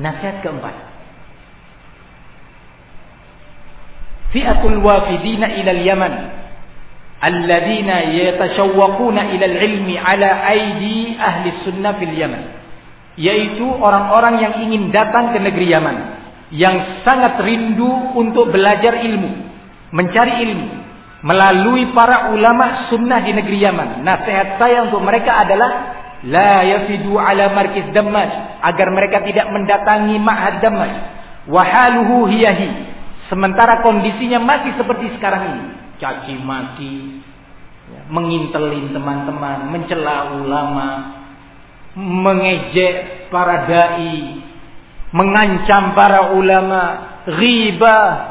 Nasihat keempat. Fi'atul wafidina ila al-Yaman alladhina yatashawwaquna ila al-ilmi ala aidi ahli sunnah fil Yaman. Yaitu orang-orang yang ingin datang ke negeri Yaman yang sangat rindu untuk belajar ilmu, mencari ilmu melalui para ulama sunnah di negeri Yaman. Nasihat saya untuk mereka adalah la yafidu ala markiz damaj. Agar mereka tidak mendatangi ma'had damaj. Wa haluhu hiyahi sementara kondisinya masih seperti sekarang ini. Caci maki mengintelin teman-teman mencela ulama mengejek para dai mengancam para ulama ghibah